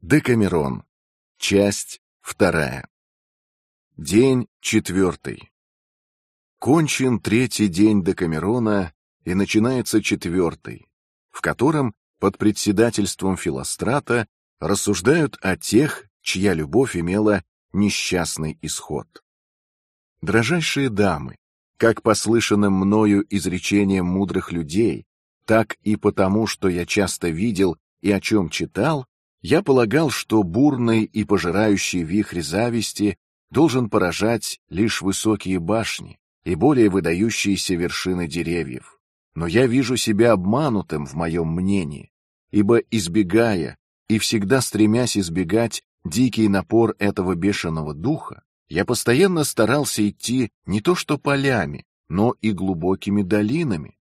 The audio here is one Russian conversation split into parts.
Декамерон. Часть вторая. День четвертый. Кончен третий день Декамерона, и начинается четвертый, в котором под председательством Филострата рассуждают о тех, чья любовь имела несчастный исход. Дрожайшие дамы, как по слышанным мною изречениям мудрых людей, так и потому, что я часто видел и о чем читал, я полагал, что бурный и пожирающий вихрь зависти должен поражать лишь высокие башни и более выдающиеся вершины деревьев. Но я вижу себя обманутым в моем мнении, ибо избегая и всегда стремясь избегать дикий напор этого бешеного духа, я постоянно старался идти не то что полями, но и глубокими долинами.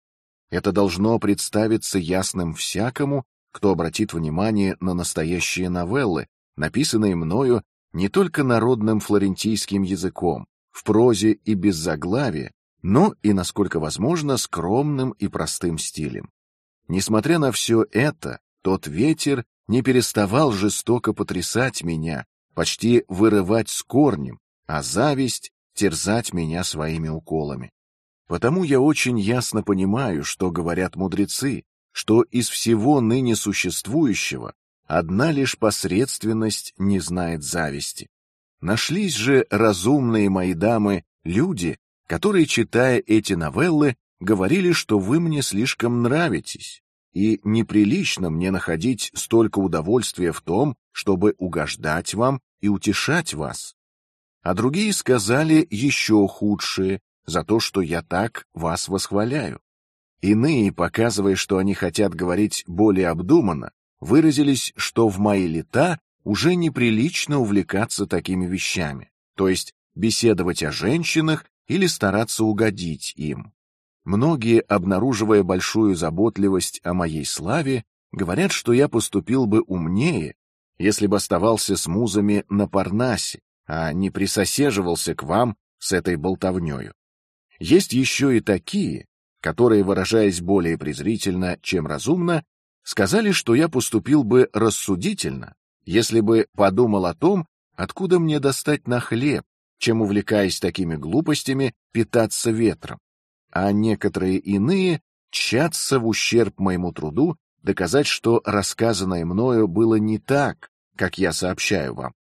Это должно представиться ясным всякому, кто обратит внимание на настоящие новеллы, написанные мною не только народным флорентийским языком, в прозе и без заглавия, но и, насколько возможно, скромным и простым стилем. Несмотря на все это, тот ветер не переставал жестоко потрясать меня, почти вырывать с корнем, а зависть терзать меня своими уколами. Потому я очень ясно понимаю, что говорят мудрецы, что из всего ныне существующего одна лишь посредственность не знает зависти. Нашлись же разумные мои дамы люди, которые, читая эти новеллы, говорили, что вы мне слишком нравитесь, и неприлично мне находить столько удовольствия в том, чтобы угождать вам и утешать вас. А другие сказали еще худшее за то, что я так вас восхваляю. Иные, показывая, что они хотят говорить более обдуманно, выразились, что в мои лета уже неприлично увлекаться такими вещами, то есть беседовать о женщинах или стараться угодить им. Многие, обнаруживая большую заботливость о моей славе, говорят, что я поступил бы умнее, если бы оставался с музами на Парнасе, а не присосеживался к вам с этой болтовнёю. Есть еще и такие, которые, выражаясь более презрительно, чем разумно, сказали, что я поступил бы рассудительно, если бы подумал о том, откуда мне достать на хлеб, чем увлекаясь такими глупостями питаться ветром. А некоторые иные тщатся в ущерб моему труду доказать, что рассказанное мною было не так, как я сообщаю вам.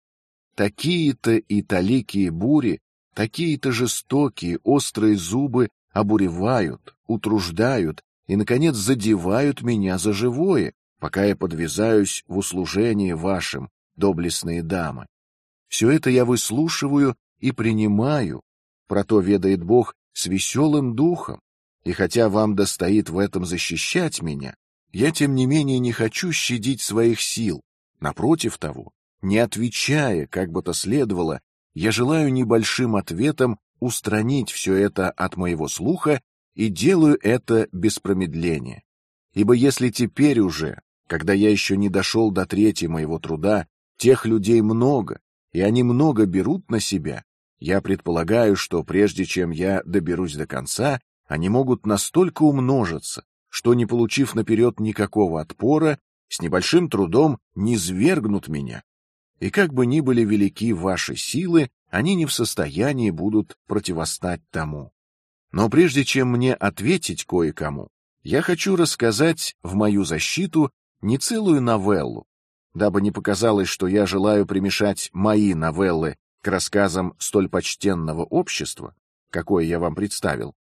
Такие-то и таликие бури, такие-то жестокие острые зубы обуревают, утруждают и, наконец, задевают меня за живое, пока я подвязаюсь в услужении вашим, доблестные дамы. Все это я выслушиваю и принимаю. Про то ведает Бог с веселым духом. И хотя вам достоит в этом защищать меня, я тем не менее не хочу щадить своих сил. Напротив того, не отвечая, как бы то следовало, я желаю небольшим ответом устранить все это от моего слуха и делаю это без промедления. Ибо если теперь уже, когда я еще не дошел до трети моего труда, тех людей много, и они много берут на себя, я предполагаю, что прежде чем я доберусь до конца, они могут настолько умножиться, что не получив наперед никакого отпора, с небольшим трудом не свергнут меня. И как бы ни были велики ваши силы, они не в состоянии будут противостать тому. Но прежде чем мне ответить кое-кому, я хочу рассказать в мою защиту не целую новеллу, дабы не показалось, что я желаю примешать мои новеллы к рассказам столь почтенного общества, какое я вам представил,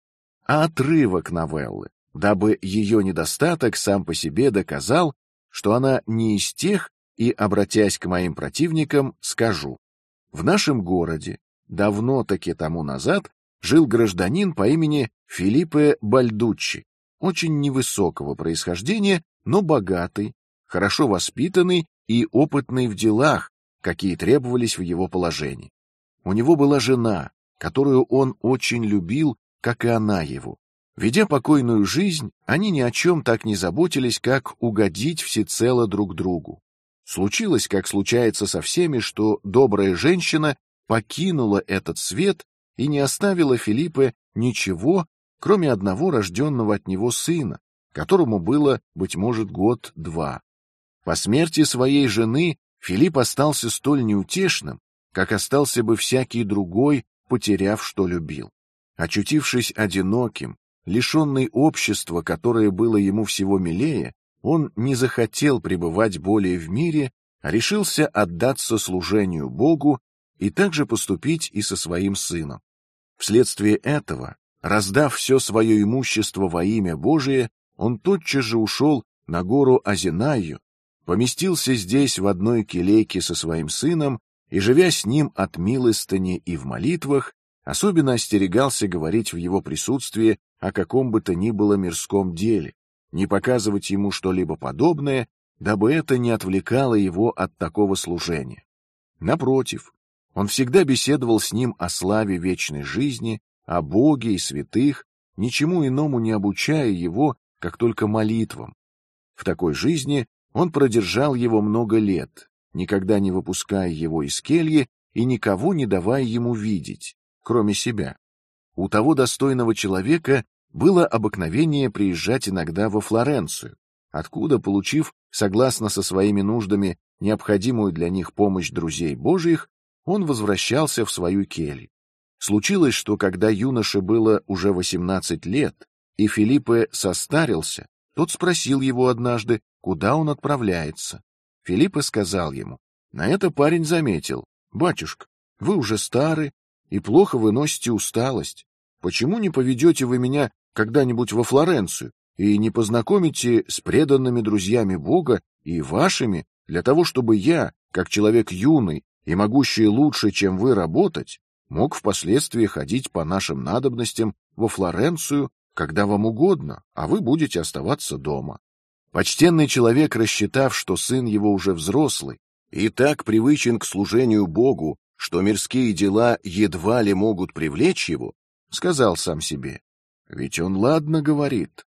а отрывок новеллы, дабы ее недостаток сам по себе доказал, что она не из тех, и, обратясь к моим противникам, скажу: в нашем городе давно таки тому назад жил гражданин по имени Филиппе Бальдуччи, очень невысокого происхождения, но богатый, хорошо воспитанный и опытный в делах, какие требовались в его положении. У него была жена, которую он очень любил, как и она его. Ведя покойную жизнь, они ни о чем так не заботились, как угодить всецело друг другу. Случилось, как случается со всеми, что добрая женщина покинула этот свет и не оставила Филиппе ничего, кроме одного рожденного от него сына, которому было быть может год-два. По смерти своей жены Филипп остался столь неутешным, как остался бы всякий другой, потеряв что любил. Очутившись одиноким, лишенный общества, которое было ему всего милее, он не захотел пребывать более в мире, а решился отдаться служению Богу и также поступить и со своим сыном. Вследствие этого, раздав все свое имущество во имя Божие, он тотчас же ушел на гору Азинаю, поместился здесь в одной келейке со своим сыном и, живя с ним от милостыни и в молитвах, особенно остерегался говорить в его присутствии о каком бы то ни было мирском деле, не показывать ему что-либо подобное, дабы это не отвлекало его от такого служения. Напротив, он всегда беседовал с ним о славе вечной жизни, о Боге и святых, ничему иному не обучая его, как только молитвам. В такой жизни он продержал его много лет, никогда не выпуская его из кельи и никого не давая ему видеть, кроме себя. У того достойного человека было обыкновение приезжать иногда во Флоренцию, откуда, получив, согласно со своими нуждами, необходимую для них помощь друзей Божьих, он возвращался в свою келью. Случилось, что когда юноше было уже восемнадцать лет, и Филиппе состарился, тот спросил его однажды, куда он отправляется. Филиппе сказал ему. На это парень заметил: батюшка, вы уже стары и плохо выносите усталость. Почему не поведете вы меня когда-нибудь во Флоренцию и не познакомите с преданными друзьями Бога и вашими, для того, чтобы я, как человек юный и могущий лучше, чем вы, работать, мог впоследствии ходить по нашим надобностям во Флоренцию, когда вам угодно, а вы будете оставаться дома. Почтенный человек, рассчитав, что сын его уже взрослый и так привычен к служению Богу, что мирские дела едва ли могут привлечь его, сказал сам себе: ведь он ладно говорит.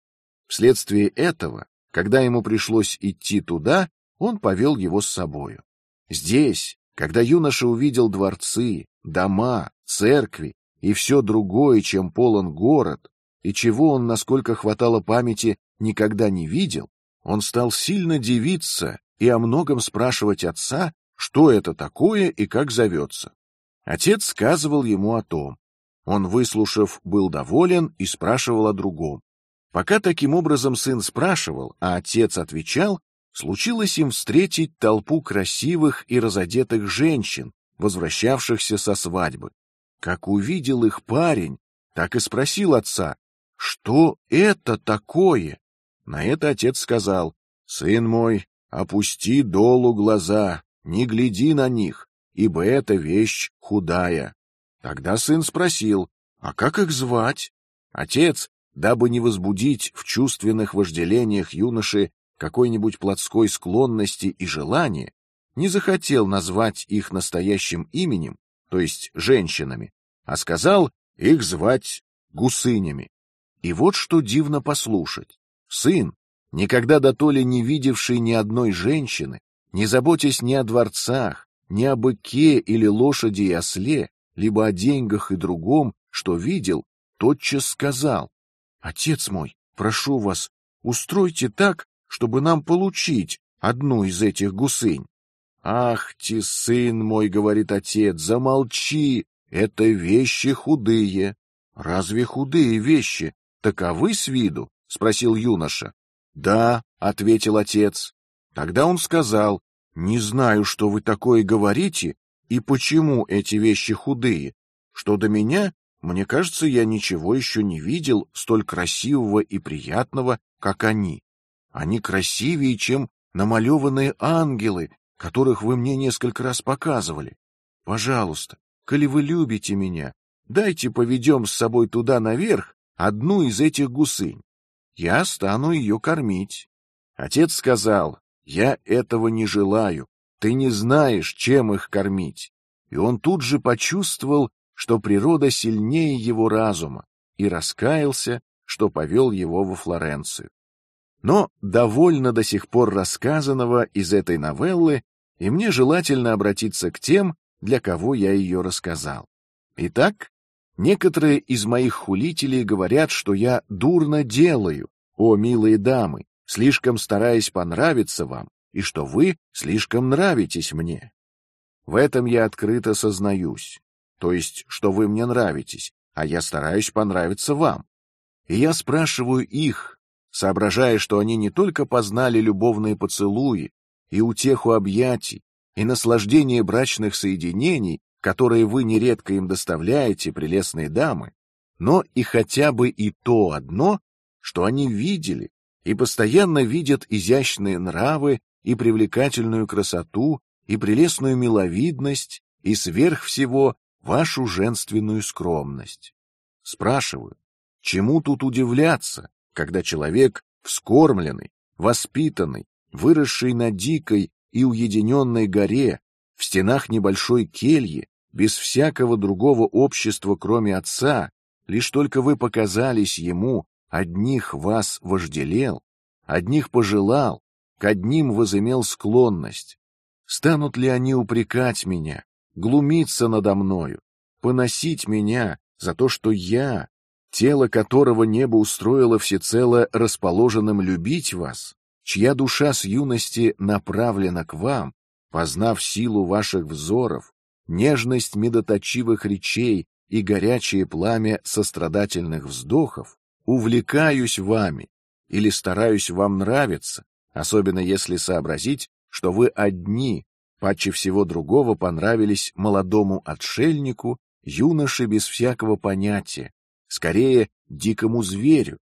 Вследствие этого, когда ему пришлось идти туда, он повел его с собою. Здесь, когда юноша увидел дворцы, дома, церкви и все другое, чем полон город, и чего он, насколько хватало памяти, никогда не видел, он стал сильно дивиться и о многом спрашивать отца, что это такое и как зовется. Отец сказывал ему о том. Он, выслушав, был доволен и спрашивал о другом. Пока таким образом сын спрашивал, а отец отвечал, случилось им встретить толпу красивых и разодетых женщин, возвращавшихся со свадьбы. Как увидел их парень, так и спросил отца, что это такое. На это отец сказал: сын мой, опусти долу глаза, не гляди на них, ибо эта вещь худая. Тогда сын спросил: а как их звать? Отец, дабы не возбудить в чувственных вожделениях юноши какой-нибудь плотской склонности и желания, не захотел назвать их настоящим именем, то есть женщинами, а сказал их звать гусынями. И вот что дивно послушать: сын, никогда до толи не видевший ни одной женщины, не заботясь ни о дворцах, ни о быке или лошади и осле, либо о деньгах и другом, что видел, тотчас сказал: "Отец мой, прошу вас, устройте так, чтобы нам получить одну из этих гусынь". Ах, ти сын мой, говорит отец, замолчи, это вещи худые. Разве худые вещи таковы с виду? спросил юноша. Да, ответил отец. Тогда он сказал: не знаю, что вы такое говорите, и почему эти вещи худые. Что до меня, мне кажется, я ничего еще не видел столь красивого и приятного, как они. Они красивее, чем намалеванные ангелы, которых вы мне несколько раз показывали. Пожалуйста, коли вы любите меня, дайте поведем с собой туда наверх одну из этих гусынь. Я стану ее кормить. Отец сказал: я этого не желаю. Ты не знаешь, чем их кормить. И он тут же почувствовал, что природа сильнее его разума, и раскаялся, что повел его во Флоренцию. Но довольно до сих пор рассказанного из этой новеллы, и мне желательно обратиться к тем, для кого я ее рассказал. Итак, некоторые из моих хулителей говорят, что я дурно делаю, о милые дамы, слишком стараясь понравиться вам, и что вы слишком нравитесь мне. В этом я открыто сознаюсь, то есть, что вы мне нравитесь, а я стараюсь понравиться вам. И я спрашиваю их, соображая, что они не только познали любовные поцелуи и утеху объятий и наслаждение брачных соединений, которые вы нередко им доставляете, прелестные дамы, но и хотя бы и то одно, что они видели и постоянно видят изящные нравы и привлекательную красоту и прелестную миловидность и сверх всего вашу женственную скромность. Спрашиваю, чему тут удивляться, когда человек вскормленный, воспитанный, выросший на дикой и уединенной горе, в стенах небольшой кельи, без всякого другого общества, кроме отца, лишь только вы показались ему, одних вас вожделел, одних пожелал, к одним возымел склонность. Станут ли они упрекать меня, глумиться надо мною, поносить меня за то, что я, тело которого небо устроило всецело расположенным любить вас, чья душа с юности направлена к вам, познав силу ваших взоров, нежность медоточивых речей и горячее пламя сострадательных вздохов, увлекаюсь вами или стараюсь вам нравиться, особенно если сообразить, что вы одни, паче всего другого понравились молодому отшельнику, юноше без всякого понятия, скорее дикому зверю.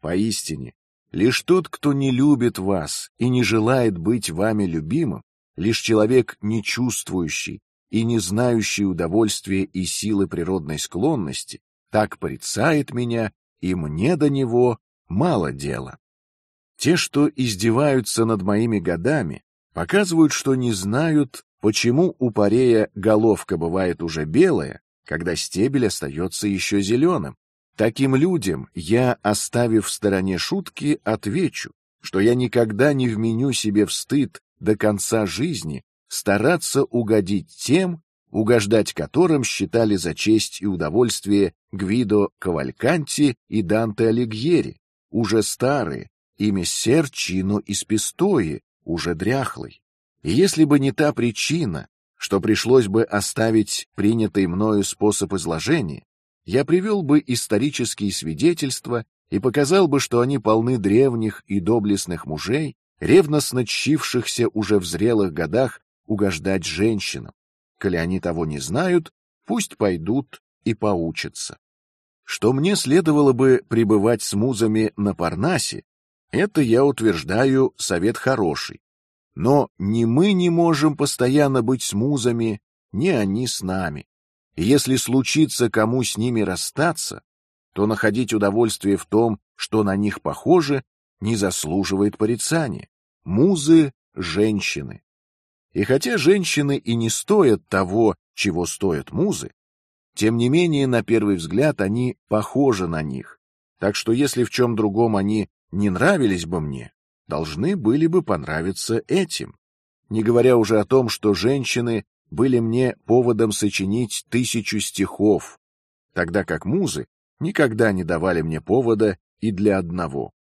Поистине, лишь тот, кто не любит вас и не желает быть вами любимым, лишь человек не чувствующий и не знающий удовольствия и силы природной склонности, так порицает меня, и мне до него мало дела. Те, что издеваются над моими годами, показывают, что не знают, почему у парея головка бывает уже белая, когда стебель остается еще зеленым. Таким людям я, оставив в стороне шутки, отвечу, что я никогда не вменю себе в стыд до конца жизни стараться угодить тем, угождать которым считали за честь и удовольствие Гвидо Кавальканти и Данте Алигьери, уже старые, и мессер Чино из Пистои, уже дряхлый. И если бы не та причина, что пришлось бы оставить принятый мною способ изложения, я привел бы исторические свидетельства и показал бы, что они полны древних и доблестных мужей, ревностно чившихся уже в зрелых годах угождать женщинам. Коли они того не знают, пусть пойдут и поучатся. Что мне следовало бы пребывать с музами на Парнасе, это я утверждаю совет хороший. Но ни мы не можем постоянно быть с музами, ни они с нами. И если случится кому с ними расстаться, то находить удовольствие в том, что на них похоже, не заслуживает порицания. Музы — женщины. И хотя женщины и не стоят того, чего стоят музы, тем не менее на первый взгляд они похожи на них. Так что если в чем другом они не нравились бы мне, должны были бы понравиться этим. Не говоря уже о том, что женщины были мне поводом сочинить тысячу стихов, тогда как музы никогда не давали мне повода и для одного.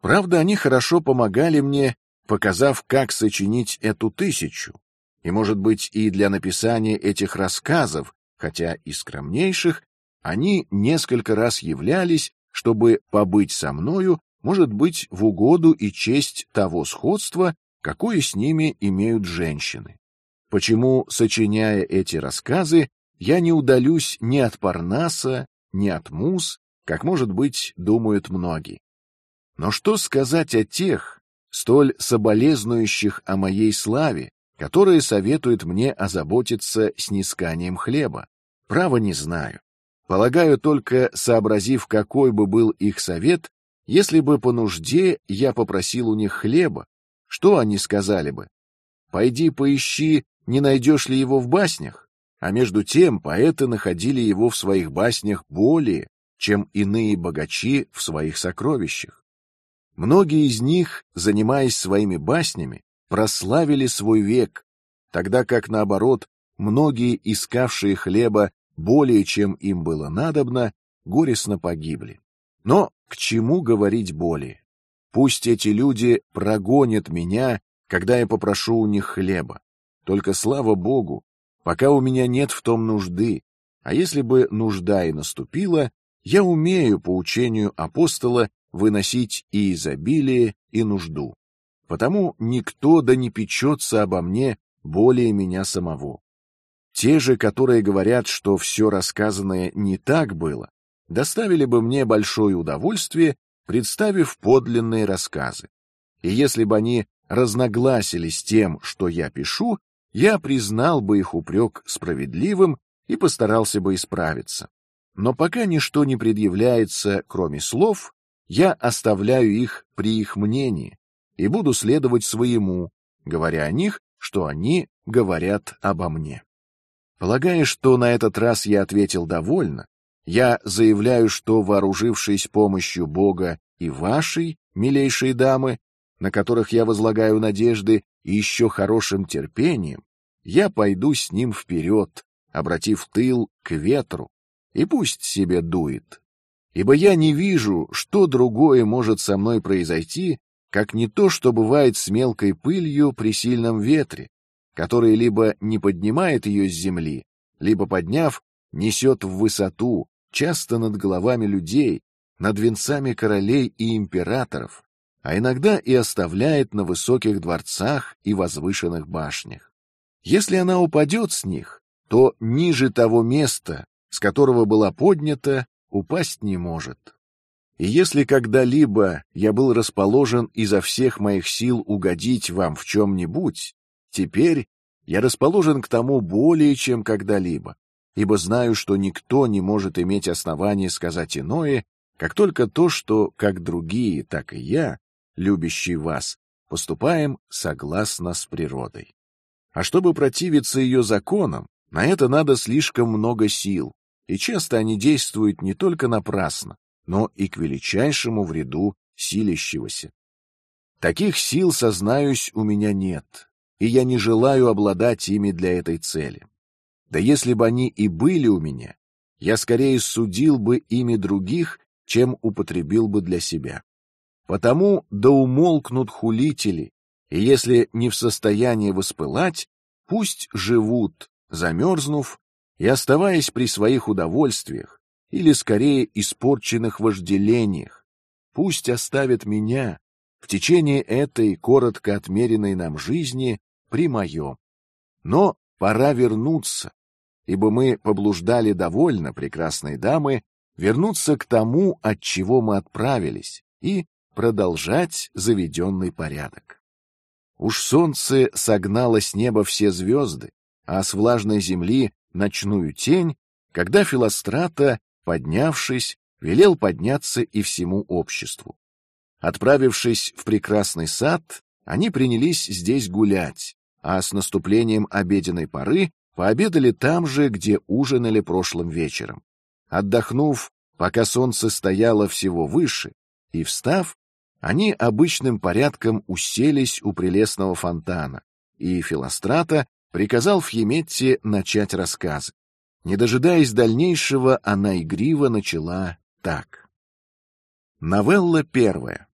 Правда, они хорошо помогали мне, показав, как сочинить эту тысячу, и, может быть, и для написания этих рассказов, хотя и скромнейших, они несколько раз являлись, чтобы побыть со мною может быть в угоду и честь того сходства, какое с ними имеют женщины. Почему, сочиняя эти рассказы, я не удалюсь ни от Парнаса, ни от Муз, как может быть думают многие. Но что сказать о тех, столь соболезнующих о моей славе, которые советуют мне озаботиться снисканием хлеба? Право не знаю. Полагаю, только сообразив, какой бы был их совет, если бы по нужде я попросил у них хлеба, что они сказали бы? Пойди поищи, не найдешь ли его в баснях. А между тем поэты находили его в своих баснях более, чем иные богачи в своих сокровищах. Многие из них, занимаясь своими баснями, прославили свой век, тогда как наоборот многие, искавшие хлеба более чем им было надобно, горестно погибли. Но к чему говорить более? Пусть эти люди прогонят меня, когда я попрошу у них хлеба. Только слава Богу, пока у меня нет в том нужды. А если бы нужда и наступила, я умею по учению апостола выносить и изобилие, и нужду. Потому никто да не печется обо мне более меня самого. Те же, которые говорят, что все рассказанное не так было, доставили бы мне большое удовольствие, представив подлинные рассказы. И если бы они разногласились тем, что я пишу, я признал бы их упрек справедливым и постарался бы исправиться. Но пока ничто не предъявляется, кроме слов, я оставляю их при их мнении и буду следовать своему, говоря о них, что они говорят обо мне. Полагая, что на этот раз я ответил довольно, я заявляю, что вооружившись помощью Бога и вашей, милейшие дамы, на которых я возлагаю надежды, и еще хорошим терпением, я пойду с ним вперед, обратив тыл к ветру, и пусть себе дует, ибо я не вижу, что другое может со мной произойти, как не то, что бывает с мелкой пылью при сильном ветре, который либо не поднимает ее с земли, либо подняв несет в высоту, часто над головами людей, над венцами королей и императоров, а иногда и оставляет на высоких дворцах и возвышенных башнях. Если она упадет с них, то ниже того места, с которого была поднята, упасть не может. И если когда-либо я был расположен изо всех моих сил угодить вам в чем-нибудь, теперь я расположен к тому более чем когда-либо, ибо знаю, что никто не может иметь основания сказать иное, как только то, что как другие, так и я, любящий вас, поступаем согласно с природой. А чтобы противиться ее законам, на это надо слишком много сил, и часто они действуют не только напрасно, но и к величайшему вреду силящегося. Таких сил, сознаюсь, у меня нет, и я не желаю обладать ими для этой цели. Да если бы они и были у меня, я скорее судил бы ими других, чем употребил бы для себя. Потому да умолкнут хулители, и если не в состоянии воспылать, пусть живут, замерзнув и оставаясь при своих удовольствиях, или скорее испорченных вожделениях. Пусть оставят меня в течение этой коротко отмеренной нам жизни при моем. Но пора вернуться, ибо мы поблуждали довольно, прекрасные дамы, вернуться к тому, от чего мы отправились, и продолжать заведенный порядок. Уж солнце согнало с неба все звезды, а с влажной земли ночную тень, когда Филострата, поднявшись, велел подняться и всему обществу. Отправившись в прекрасный сад, они принялись здесь гулять, а с наступлением обеденной поры пообедали там же, где ужинали прошлым вечером. Отдохнув, пока солнце стояло всего выше, и встав, они обычным порядком уселись у прелестного фонтана, и Филострата приказал Фьеметте начать рассказ. Не дожидаясь дальнейшего, она игриво начала так. Новелла первая.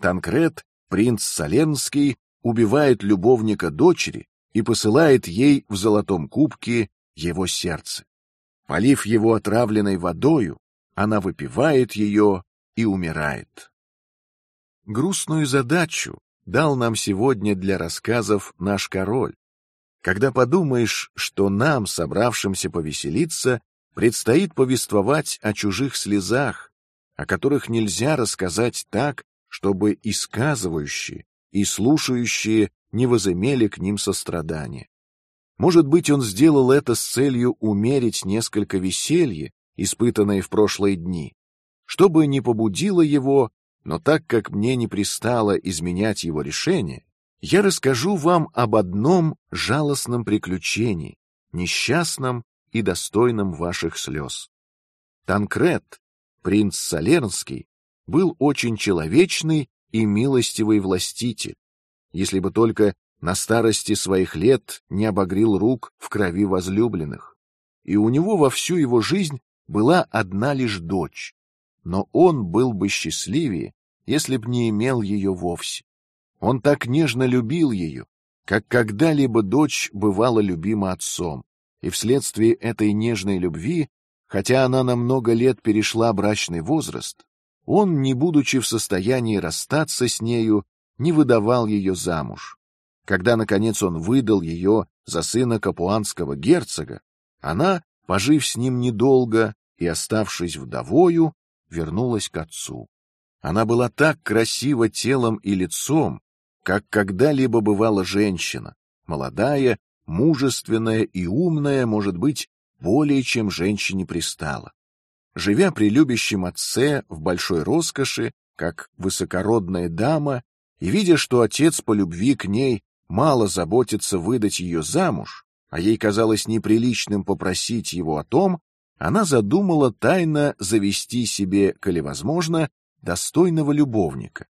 Танкред, принц Соленский, убивает любовника дочери и посылает ей в золотом кубке его сердце. Полив его отравленной водою, она выпивает ее и умирает. Грустную задачу дал нам сегодня для рассказов наш король. Когда подумаешь, что нам, собравшимся повеселиться, предстоит повествовать о чужих слезах, о которых нельзя рассказать так, чтобы и сказывающие, и слушающие не возымели к ним сострадания. Может быть, он сделал это с целью умерить несколько веселья, испытанное в прошлые дни, чтобы не побудило его но так как мне не пристало изменять его решение, я расскажу вам об одном жалостном приключении, несчастном и достойном ваших слез. Танкред, принц Салернский, был очень человечный и милостивый властитель, если бы только на старости своих лет не обогрил рук в крови возлюбленных, и у него во всю его жизнь была одна лишь дочь, но он был бы счастливее, если б не имел ее вовсе. Он так нежно любил ее, как когда-либо дочь бывала любима отцом, и вследствие этой нежной любви, хотя она на много лет перешла брачный возраст, он, не будучи в состоянии расстаться с нею, не выдавал ее замуж. Когда наконец он выдал ее за сына капуанского герцога, она, пожив с ним недолго и оставшись вдовою, вернулась к отцу. Она была так красива телом и лицом, как когда-либо бывала женщина, молодая, мужественная и умная, может быть, более чем женщине пристала. Живя при любящем отце в большой роскоши, как высокородная дама, и видя, что отец по любви к ней мало заботится выдать ее замуж, а ей казалось неприличным попросить его о том, она задумала тайно завести себе, коли возможно, достойного любовника.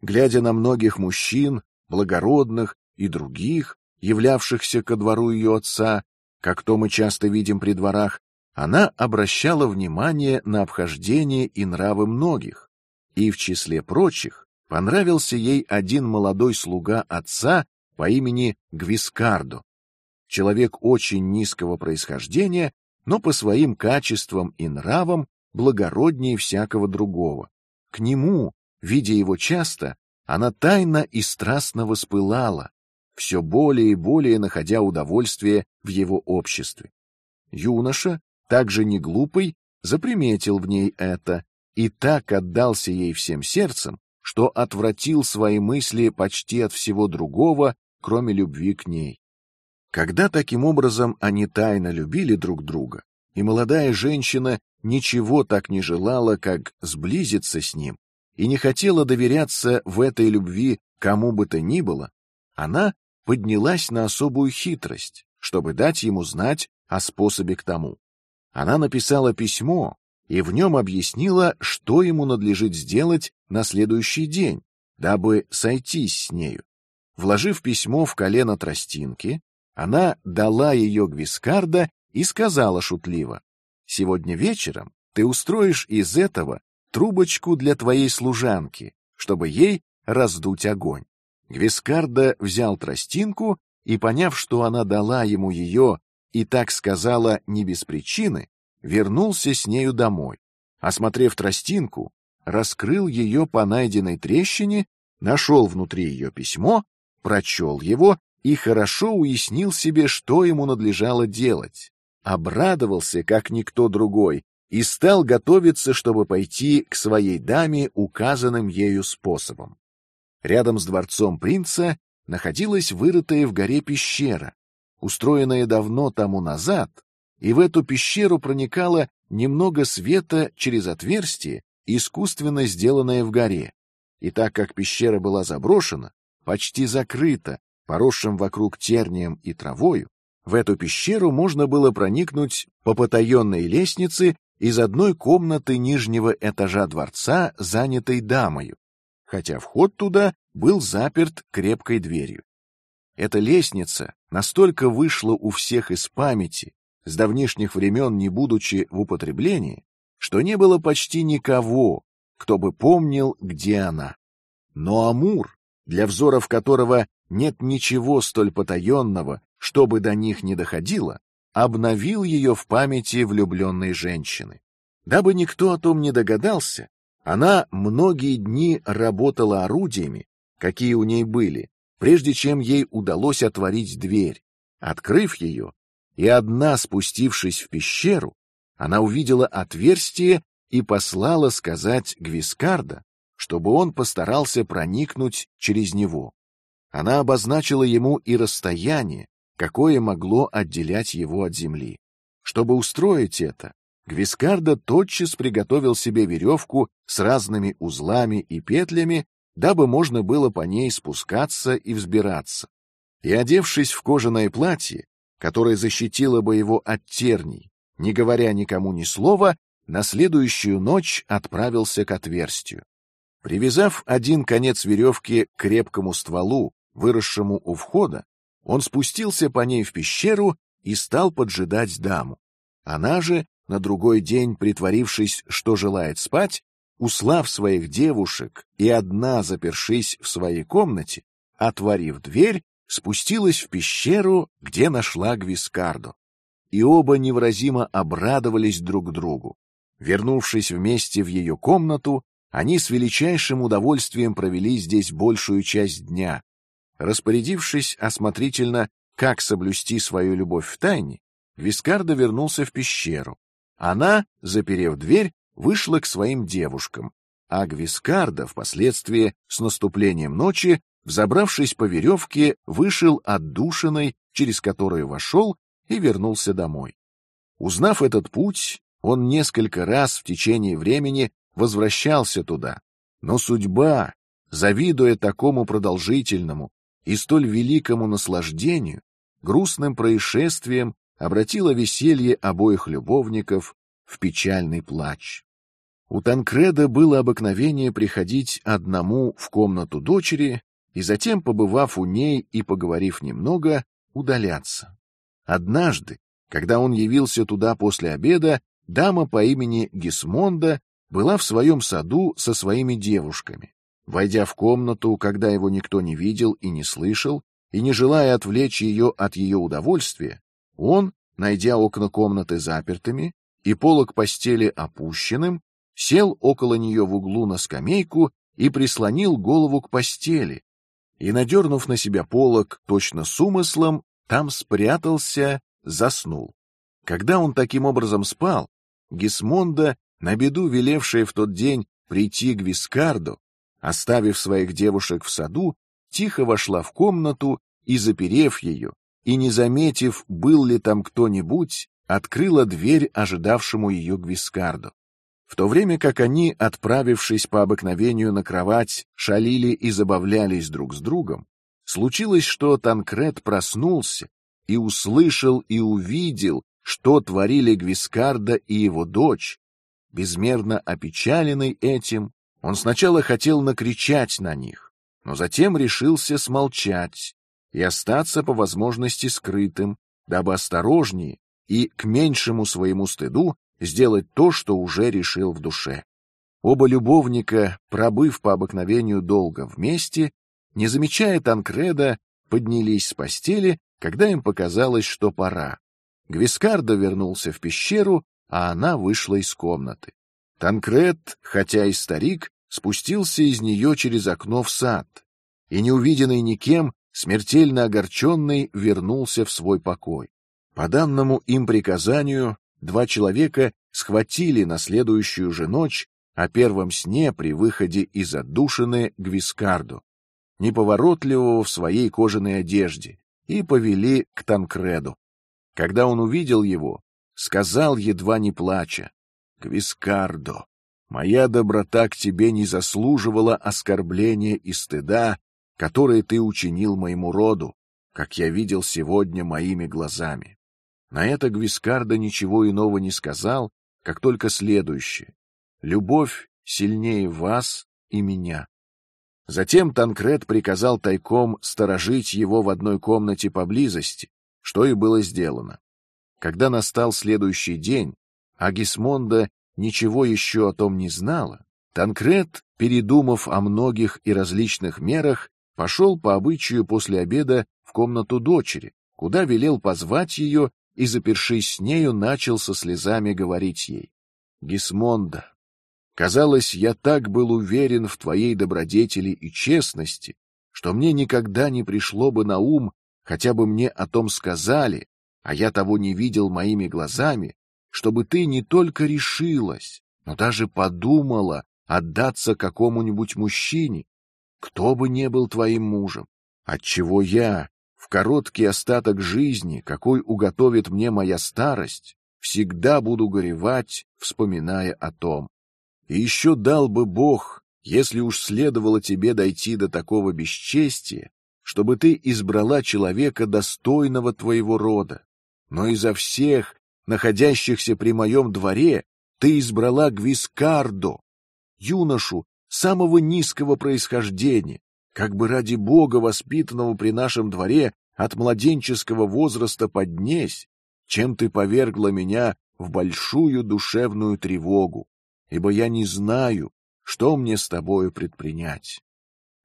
Глядя на многих мужчин, благородных и других, являвшихся ко двору ее отца, как то мы часто видим при дворах, она обращала внимание на обхождение и нравы многих, и в числе прочих понравился ей один молодой слуга отца по имени Гвискардо, человек очень низкого происхождения, но по своим качествам и нравам благороднее всякого другого. К нему, видя его часто, она тайно и страстно воспылала, все более и более находя удовольствие в его обществе. Юноша, также не глупый, заприметил в ней это и так отдался ей всем сердцем, что отвратил свои мысли почти от всего другого, кроме любви к ней. Когда таким образом они тайно любили друг друга, и молодая женщина ничего так не желала, как сблизиться с ним, и не хотела доверяться в этой любви кому бы то ни было, она поднялась на особую хитрость, чтобы дать ему знать о способе к тому. Она написала письмо и в нем объяснила, что ему надлежит сделать на следующий день, дабы сойтись с нею. Вложив письмо в колено тростинки, она дала ее Гвискарда и сказала шутливо: "Сегодня вечером ты устроишь из этого трубочку для твоей служанки, чтобы ей раздуть огонь". Гвискарда взял тростинку и, поняв, что она дала ему ее и так сказала не без причины, вернулся с нею домой. Осмотрев тростинку, раскрыл ее по найденной трещине, нашел внутри ее письмо, прочел его и хорошо уяснил себе, что ему надлежало делать. Обрадовался, как никто другой, и стал готовиться, чтобы пойти к своей даме указанным ею способом. Рядом с дворцом принца находилась вырытая в горе пещера, устроенная давно тому назад, и в эту пещеру проникало немного света через отверстие, искусственно сделанное в горе. И так как пещера была заброшена, почти закрыта, поросшим вокруг тернием и травою, в эту пещеру можно было проникнуть по потаенной лестнице из одной комнаты нижнего этажа дворца, занятой дамою, хотя вход туда был заперт крепкой дверью. Эта лестница настолько вышла у всех из памяти, с давнишних времен не будучи в употреблении, что не было почти никого, кто бы помнил, где она. Но Амур, для взоров которого нет ничего столь потаенного, чтобы до них не доходило, обновил ее в памяти влюбленной женщины. Дабы никто о том не догадался, она многие дни работала орудиями, какие у ней были, прежде чем ей удалось отворить дверь. Открыв ее и одна спустившись в пещеру, она увидела отверстие и послала сказать Гвискарда, чтобы он постарался проникнуть через него. Она обозначила ему и расстояние, какое могло отделять его от земли. Чтобы устроить это, Гвискарда тотчас приготовил себе веревку с разными узлами и петлями, дабы можно было по ней спускаться и взбираться. И одевшись в кожаное платье, которое защитило бы его от терний, не говоря никому ни слова, на следующую ночь отправился к отверстию. Привязав один конец веревки к крепкому стволу, выросшему у входа, он спустился по ней в пещеру и стал поджидать даму. Она же, на другой день, притворившись, что желает спать, услав своих девушек и одна запершись в своей комнате, отворив дверь, спустилась в пещеру, где нашла Гвискарду. И оба невыразимо обрадовались друг другу. Вернувшись вместе в ее комнату, они с величайшим удовольствием провели здесь большую часть дня. Распорядившись осмотрительно, как соблюсти свою любовь в тайне, Вискарда вернулся в пещеру. Она, заперев дверь, вышла к своим девушкам, а Гвискарда впоследствии с наступлением ночи, взобравшись по веревке, вышел отдушиной, через которую вошел и вернулся домой. Узнав этот путь, он несколько раз в течение времени возвращался туда, но судьба, завидуя такому продолжительному и столь великому наслаждению, грустным происшествием обратила веселье обоих любовников в печальный плач. У Танкреда было обыкновение приходить одному в комнату дочери и затем, побывав у ней и поговорив немного, удаляться. Однажды, когда он явился туда после обеда, дама по имени Гисмонда была в своем саду со своими девушками. Войдя в комнату, когда его никто не видел и не слышал, и не желая отвлечь ее от ее удовольствия, он, найдя окна комнаты запертыми и полог постели опущенным, сел около нее в углу на скамейку и прислонил голову к постели, и, надернув на себя полог точно с умыслом, там спрятался, заснул. Когда он таким образом спал, Гисмонда на беду велевшая в тот день прийти к Вискарду, оставив своих девушек в саду, тихо вошла в комнату и, заперев ее, и не заметив, был ли там кто-нибудь, открыла дверь ожидавшему ее Гвискарду. В то время как они, отправившись по обыкновению на кровать, шалили и забавлялись друг с другом, случилось, что Танкред проснулся и услышал и увидел, что творили Гвискарда и его дочь, Безмерно опечаленный этим, он сначала хотел накричать на них, но затем решился смолчать и остаться по возможности скрытым, дабы осторожнее и к меньшему своему стыду сделать то, что уже решил в душе. Оба любовника, пробыв по обыкновению долго вместе, не замечая Танкреда, поднялись с постели, когда им показалось, что пора. Гвискардо вернулся в пещеру а она вышла из комнаты. Танкред, хотя и старик, спустился из нее через окно в сад и, не увиденный никем, смертельно огорченный, вернулся в свой покой. По данному им приказанию два человека схватили на следующую же ночь о первом сне при выходе из отдушины Гвискарду, неповоротливого в своей кожаной одежде, и повели к Танкреду. Когда он увидел его, сказал едва не плача: "Квискардо, моя доброта к тебе не заслуживала оскорбления и стыда, которые ты учинил моему роду, как я видел сегодня моими глазами". На это Гвискардо ничего иного не сказал, как только следующее: "Любовь сильнее вас и меня". Затем Танкред приказал тайком сторожить его в одной комнате поблизости, что и было сделано. Когда настал следующий день, а Гисмонда ничего еще о том не знала, Танкред, передумав о многих и различных мерах, пошел по обычаю после обеда в комнату дочери, куда велел позвать ее и, запершись с нею, начал со слезами говорить ей: "Гисмонда, казалось, я так был уверен в твоей добродетели и честности, что мне никогда не пришло бы на ум, хотя бы мне о том сказали, а я того не видел моими глазами, чтобы ты не только решилась, но даже подумала отдаться какому-нибудь мужчине, кто бы не был твоим мужем, отчего я в короткий остаток жизни, какой уготовит мне моя старость, всегда буду горевать, вспоминая о том. И еще дал бы Бог, если уж следовало тебе дойти до такого бесчестия, чтобы ты избрала человека достойного твоего рода, но изо всех находящихся при моем дворе ты избрала Гвискардо, юношу самого низкого происхождения, как бы ради Бога воспитанного при нашем дворе от младенческого возраста поднесь, чем ты повергла меня в большую душевную тревогу, ибо я не знаю, что мне с тобою предпринять.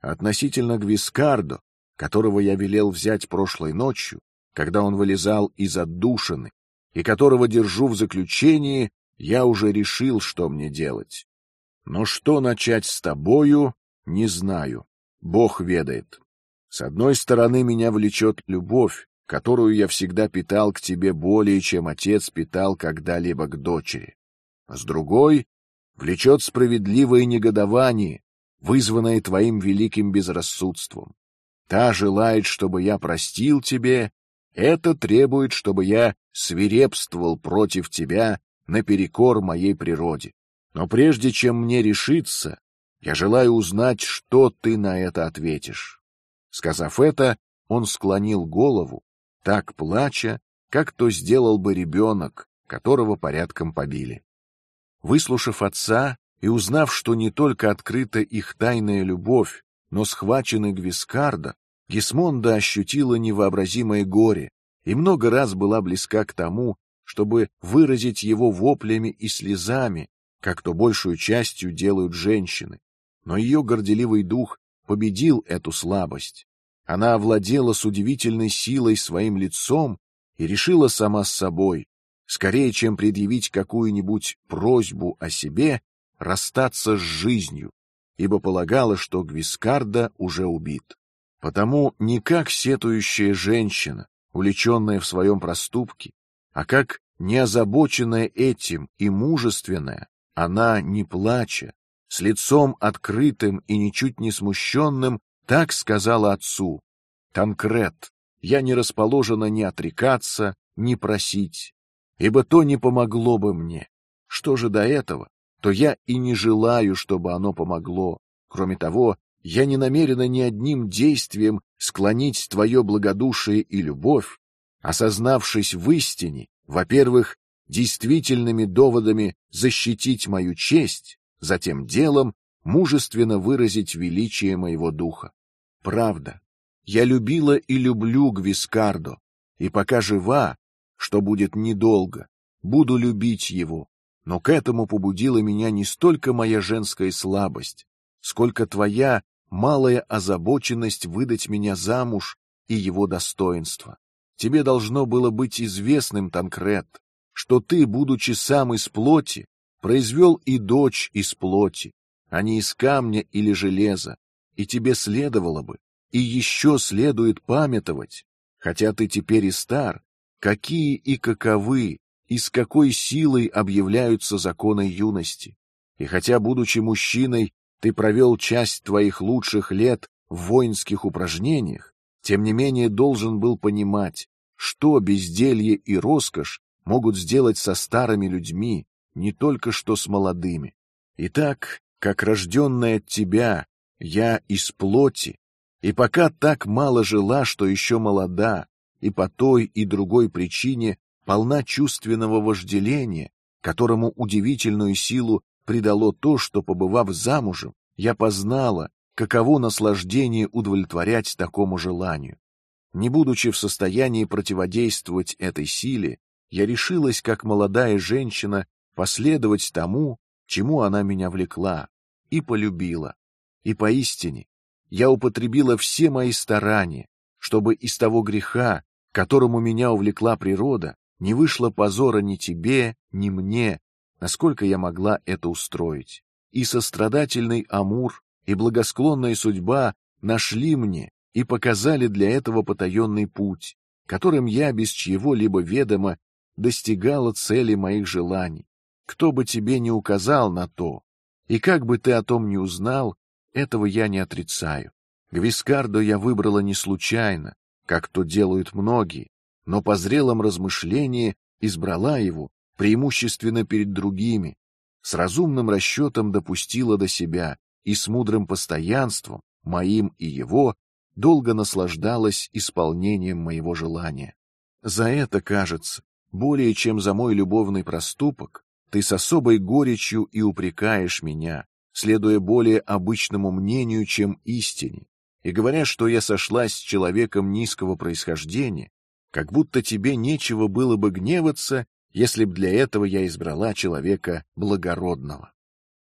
Относительно Гвискардо, которого я велел взять прошлой ночью, когда он вылезал из отдушины, и которого держу в заключении, я уже решил, что мне делать. Но что начать с тобою, не знаю. Бог ведает. С одной стороны меня влечет любовь, которую я всегда питал к тебе более, чем отец питал когда-либо к дочери. С другой влечет справедливое негодование, вызванное твоим великим безрассудством. Та желает, чтобы я простил тебе, это требует, чтобы я свирепствовал против тебя наперекор моей природе. Но прежде чем мне решиться, я желаю узнать, что ты на это ответишь. Сказав это, он склонил голову, так плача, как то сделал бы ребенок, которого порядком побили. Выслушав отца и узнав, что не только открыта их тайная любовь, но схвачены Гвискарда, Гисмонда ощутила невообразимое горе и много раз была близка к тому, чтобы выразить его воплями и слезами, как то большую частью делают женщины. Но ее горделивый дух победил эту слабость. Она овладела с удивительной силой своим лицом и решила сама с собой, скорее, чем предъявить какую-нибудь просьбу о себе, расстаться с жизнью, ибо полагала, что Гвискарда уже убит. Потому не как сетующая женщина, увлеченная в своем проступке, а как неозабоченная этим и мужественная, она не плача, с лицом открытым и ничуть не смущенным, так сказала отцу: "Танкрет, я не расположена ни отрекаться, ни просить, ибо то не помогло бы мне. Что же до этого, то я и не желаю, чтобы оно помогло. Кроме того, я не намерена ни одним действием склонить твое благодушие и любовь, осознавшись в истине, во-первых, действительными доводами защитить мою честь, затем делом мужественно выразить величие моего духа. Правда, я любила и люблю Гвискардо, и пока жива, что будет недолго, буду любить его. Но к этому побудила меня не столько моя женская слабость, сколько твоя малая озабоченность выдать меня замуж и его достоинство. Тебе должно было быть известным, Танкрет, что ты, будучи сам из плоти, произвел и дочь из плоти, а не из камня или железа, и тебе следовало бы, и еще следует памятовать, хотя ты теперь и стар, какие и каковы, и с какой силой объявляются законы юности. И хотя, будучи мужчиной, ты провел часть твоих лучших лет в воинских упражнениях, тем не менее должен был понимать, что безделье и роскошь могут сделать со старыми людьми, не только что с молодыми. Итак, как рожденная от тебя, я из плоти, и пока так мало жила, что еще молода, и по той и другой причине полна чувственного вожделения, которому удивительную силу придало то, что побывав замужем, я познала, каково наслаждение удовлетворять такому желанию. Не будучи в состоянии противодействовать этой силе, я решилась, как молодая женщина, последовать тому, чему она меня влекла, и полюбила. И поистине я употребила все мои старания, чтобы из того греха, которому меня увлекла природа, не вышло позора ни тебе, ни мне, насколько я могла это устроить. И сострадательный Амур, и благосклонная судьба нашли мне и показали для этого потаенный путь, которым я без чьего-либо ведома достигала цели моих желаний. Кто бы тебе не указал на то, и как бы ты о том не узнал, этого я не отрицаю. Гвискардо я выбрала не случайно, как то делают многие, но по зрелом размышлении избрала его преимущественно перед другими, с разумным расчетом допустила до себя и с мудрым постоянством моим и его долго наслаждалась исполнением моего желания. За это, кажется, более чем за мой любовный проступок, ты с особой горечью и упрекаешь меня, следуя более обычному мнению, чем истине, и говоря, что я сошлась с человеком низкого происхождения, как будто тебе нечего было бы гневаться, если б для этого я избрала человека благородного.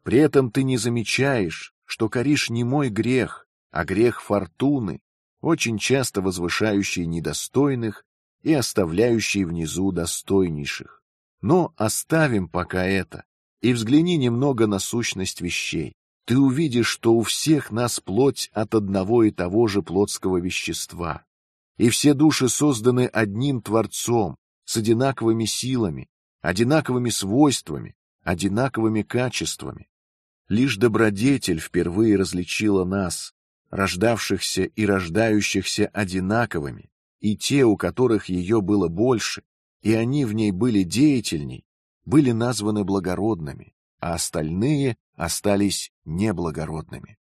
При этом ты не замечаешь, что коришь не мой грех, а грех фортуны, очень часто возвышающий недостойных и оставляющий внизу достойнейших. Но оставим пока это и взгляни немного на сущность вещей. Ты увидишь, что у всех нас плоть от одного и того же плотского вещества, и все души созданы одним Творцом, с одинаковыми силами, одинаковыми свойствами, одинаковыми качествами. Лишь добродетель впервые различила нас, рождавшихся и рождающихся одинаковыми, и те, у которых ее было больше, и они в ней были деятельней, были названы благородными, а остальные остались неблагородными.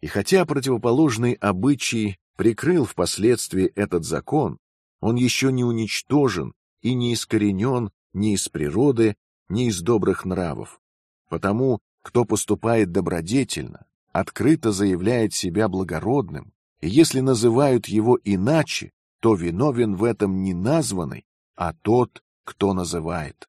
И хотя противоположный обычай прикрыл впоследствии этот закон, он еще не уничтожен и не искоренен ни из природы, ни из добрых нравов. Потому, кто поступает добродетельно, открыто заявляет себя благородным, и если называют его иначе, то виновен в этом не названный, а тот, кто называет.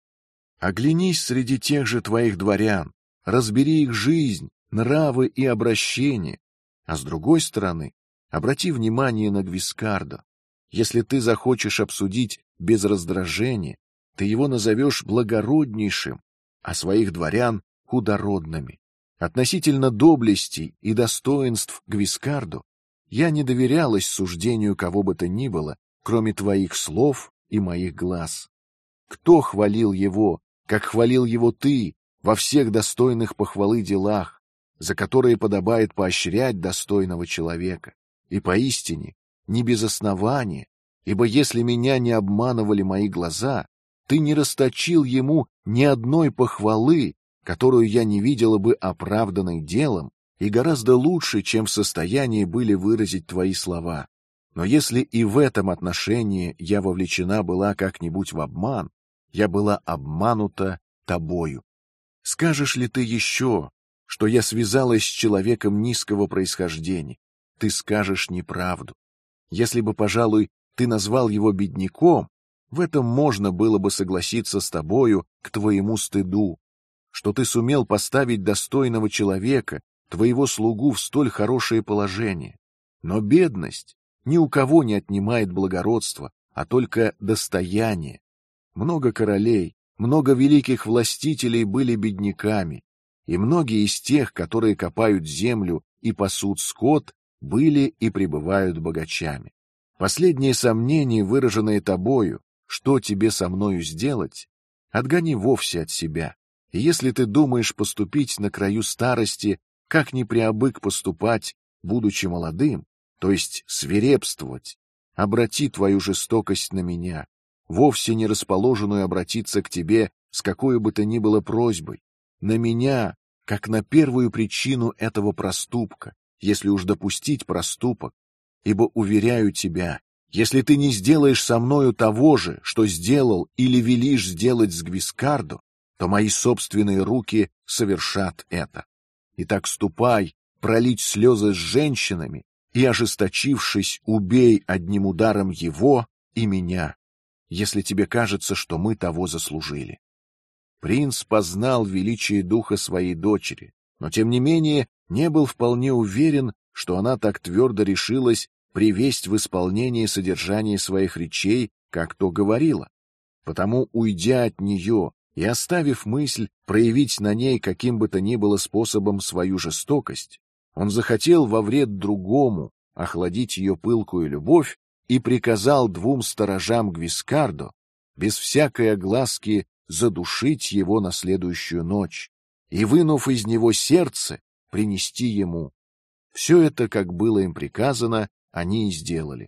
Оглянись среди тех же твоих дворян, разбери их жизнь, нравы и обращение, а с другой стороны, обрати внимание на Гвискардо. Если ты захочешь обсудить без раздражения, ты его назовешь благороднейшим, а своих дворян худородными. Относительно доблести и достоинств Гвискарду я не доверялась суждению кого бы то ни было, кроме твоих слов и моих глаз. Кто хвалил его, как хвалил его ты, во всех достойных похвалы делах, за которые подобает поощрять достойного человека, и поистине не без основания, ибо если меня не обманывали мои глаза, ты не расточил ему ни одной похвалы, которую я не видела бы оправданной делом и гораздо лучше, чем в состоянии были выразить твои слова. Но если и в этом отношении я вовлечена была как-нибудь в обман, я была обманута тобою. Скажешь ли ты еще, что я связалась с человеком низкого происхождения? Ты скажешь неправду. Если бы, пожалуй, ты назвал его бедняком, в этом можно было бы согласиться с тобою к твоему стыду что ты сумел поставить достойного человека, твоего слугу, в столь хорошее положение. Но бедность ни у кого не отнимает благородства, а только достояние. Много королей, много великих властителей были бедняками, и многие из тех, которые копают землю и пасут скот, были и пребывают богачами. Последние сомнения, выраженные тобою, что тебе со мною сделать, отгони вовсе от себя. И если ты думаешь поступить на краю старости, как не приобык поступать, будучи молодым, то есть свирепствовать, обрати твою жестокость на меня, вовсе не расположенную обратиться к тебе с какой бы то ни было просьбой, на меня, как на первую причину этого проступка, если уж допустить проступок, ибо уверяю тебя, если ты не сделаешь со мною того же, что сделал или велишь сделать с Гвискардо, то мои собственные руки совершат это. Итак, ступай, пролить слезы с женщинами и, ожесточившись, убей одним ударом его и меня, если тебе кажется, что мы того заслужили. Принц познал величие духа своей дочери, но тем не менее не был вполне уверен, что она так твердо решилась привесть в исполнение содержание своих речей, как то говорила. Потому, уйдя от нее и оставив мысль проявить на ней каким бы то ни было способом свою жестокость, он захотел во вред другому охладить ее пылкую любовь и приказал двум сторожам Гвискардо без всякой огласки задушить его на следующую ночь и, вынув из него сердце, принести ему. Все это, как было им приказано, они и сделали.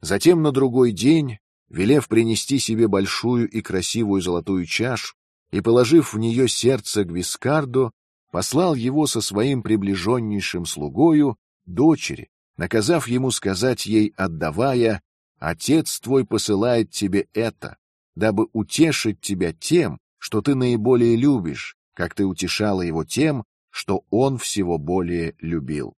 Затем на другой день, велев принести себе большую и красивую золотую чашу, и, положив в нее сердце Гвискардо, послал его со своим приближеннейшим слугою дочери, наказав ему сказать ей, отдавая, отец твой посылает тебе это, дабы утешить тебя тем, что ты наиболее любишь, как ты утешала его тем, что он всего более любил.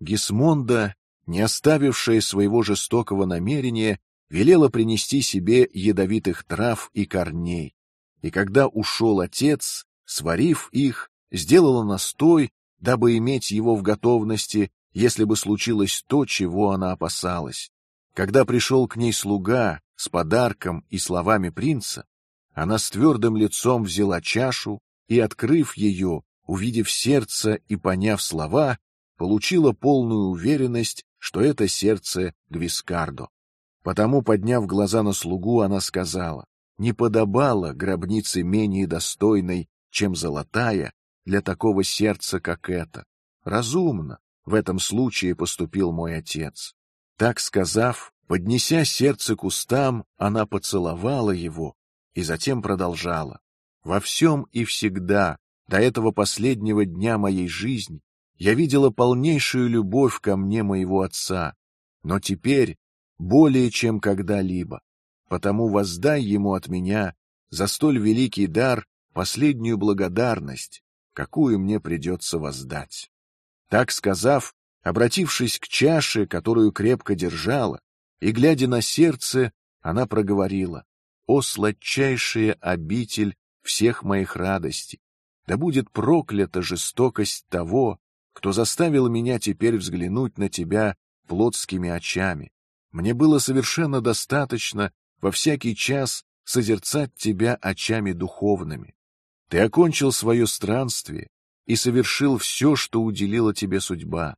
Гисмонда, не оставившая своего жестокого намерения, велела принести себе ядовитых трав и корней, и когда ушел отец, сварив их, сделала настой, дабы иметь его в готовности, если бы случилось то, чего она опасалась. Когда пришел к ней слуга с подарком и словами принца, она с твердым лицом взяла чашу и, открыв ее, увидев сердце и поняв слова, получила полную уверенность, что это сердце Гвискардо. Потому, подняв глаза на слугу, она сказала: "Не подобало гробнице менее достойной, чем золотая, для такого сердца, как это. Разумно в этом случае поступил мой отец". Так сказав, поднеся сердце к устам, она поцеловала его и затем продолжала: "Во всем и всегда до этого последнего дня моей жизни я видела полнейшую любовь ко мне моего отца, но теперь более чем когда-либо. Потому воздай ему от меня за столь великий дар последнюю благодарность, какую мне придется воздать. Так сказав, обратившись к чаше, которую крепко держала, и глядя на сердце, она проговорила: "О сладчайшая обитель всех моих радостей, да будет проклята жестокость того, кто заставил меня теперь взглянуть на тебя плотскими очами. Мне было совершенно достаточно во всякий час созерцать тебя очами духовными. Ты окончил свое странствие и совершил все, что уделила тебе судьба.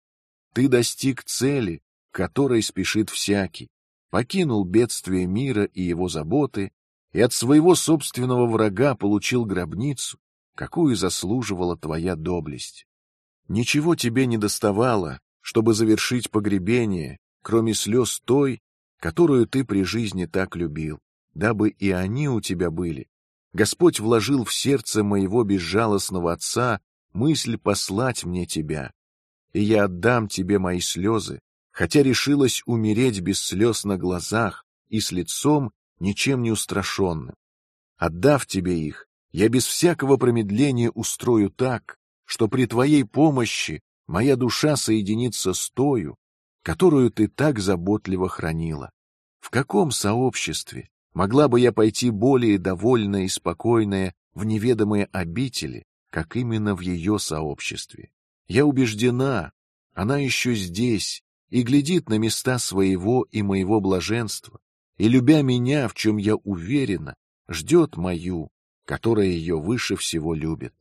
Ты достиг цели, которой спешит всякий, покинул бедствие мира и его заботы, и от своего собственного врага получил гробницу, какую заслуживала твоя доблесть. Ничего тебе не доставало, чтобы завершить погребение, кроме слез той, которую ты при жизни так любил, дабы и они у тебя были. Господь вложил в сердце моего безжалостного отца мысль послать мне тебя, и я отдам тебе мои слезы, хотя решилась умереть без слез на глазах и с лицом ничем не устрашенным. Отдав тебе их, я без всякого промедления устрою так, что при твоей помощи моя душа соединится с тою, которую ты так заботливо хранила. В каком сообществе могла бы я пойти более довольная и спокойная в неведомые обители, как именно в ее сообществе? Я убеждена, она еще здесь и глядит на места своего и моего блаженства, и любя меня, в чем я уверена, ждет мою, которая ее выше всего любит.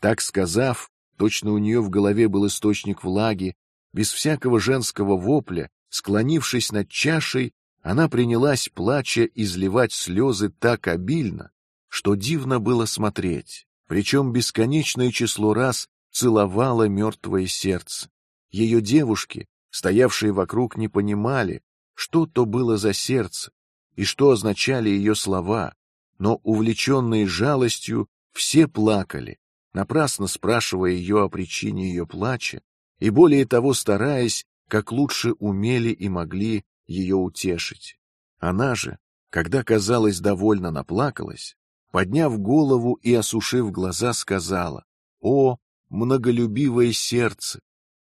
Так сказав, точно у нее в голове был источник влаги, без всякого женского вопля, склонившись над чашей, она принялась плача изливать слезы так обильно, что дивно было смотреть. Причем бесконечное число раз целовала мертвое сердце. Ее девушки, стоявшие вокруг, не понимали, что то было за сердце и что означали ее слова, но увлеченные жалостью все плакали, напрасно спрашивая ее о причине ее плача и более того стараясь, как лучше умели и могли ее утешить. Она же, когда казалось довольно наплакалась, подняв голову и осушив глаза, сказала: "О, многолюбивое сердце,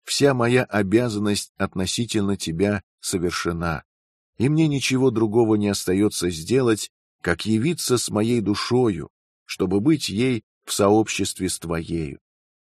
вся моя обязанность относительно тебя совершена, и мне ничего другого не остается сделать, как явиться с моей душою, чтобы быть ей в сообществе с твоею.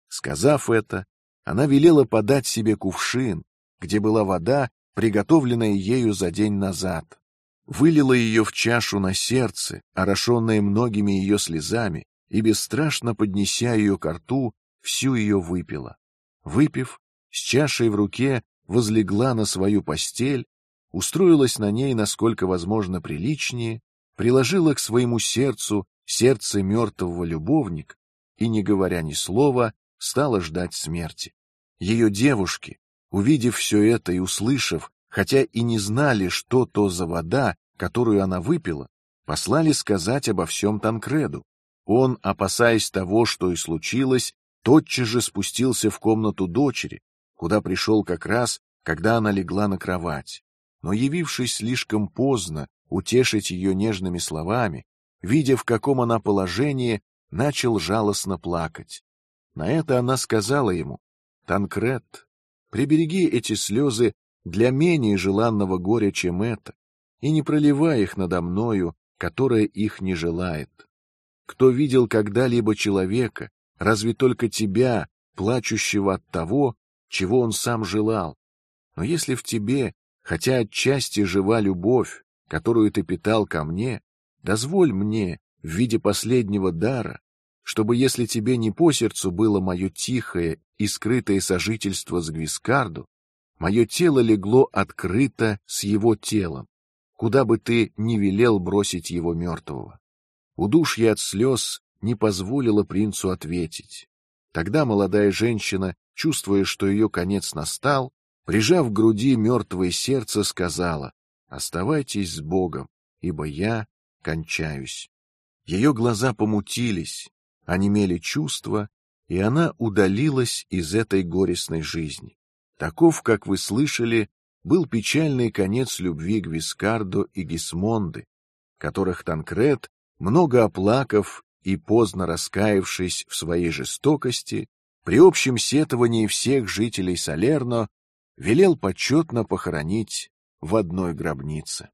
Сказав это, она велела подать себе кувшин, где была вода, приготовленная ею за день назад, вылила ее в чашу на сердце, орошенное многими ее слезами, и бесстрашно поднеся ее к рту, всю ее выпила. Выпив, с чашей в руке возлегла на свою постель, устроилась на ней насколько возможно приличнее, приложила к своему сердцу сердце мертвого любовника и, не говоря ни слова, стала ждать смерти. Ее девушки, увидев все это и услышав, хотя и не знали, что то за вода, которую она выпила, послали сказать обо всем Танкреду. Он, опасаясь того, что и случилось, тотчас же спустился в комнату дочери, куда пришел как раз, когда она легла на кровать. Но явившись слишком поздно, утешить ее нежными словами, видя, в каком она положении, начал жалостно плакать. На это она сказала ему: "Танкрет, прибереги эти слезы для менее желанного горя, чем это, и не проливай их надо мною, которая их не желает. Кто видел когда-либо человека, разве только тебя, плачущего от того, чего он сам желал. Но если в тебе, хотя отчасти жива любовь, которую ты питал ко мне, дозволь мне в виде последнего дара, чтобы, если тебе не по сердцу было мое тихое и скрытое сожительство с Гвискарду, мое тело легло открыто с его телом, куда бы ты ни велел бросить его мертвого. Удушье от слез не позволило принцу ответить. Тогда молодая женщина, чувствуя, что ее конец настал, прижав к груди мертвое сердце, сказала: "Оставайтесь с Богом, ибо я кончаюсь". Ее глаза помутились, онемели чувства, и она удалилась из этой горестной жизни. Таков, как вы слышали, был печальный конец любви к Вискардо и Гисмонды, которых Танкред, много оплакав и поздно раскаявшись в своей жестокости, при общем сетовании всех жителей Салерно велел почетно похоронить в одной гробнице.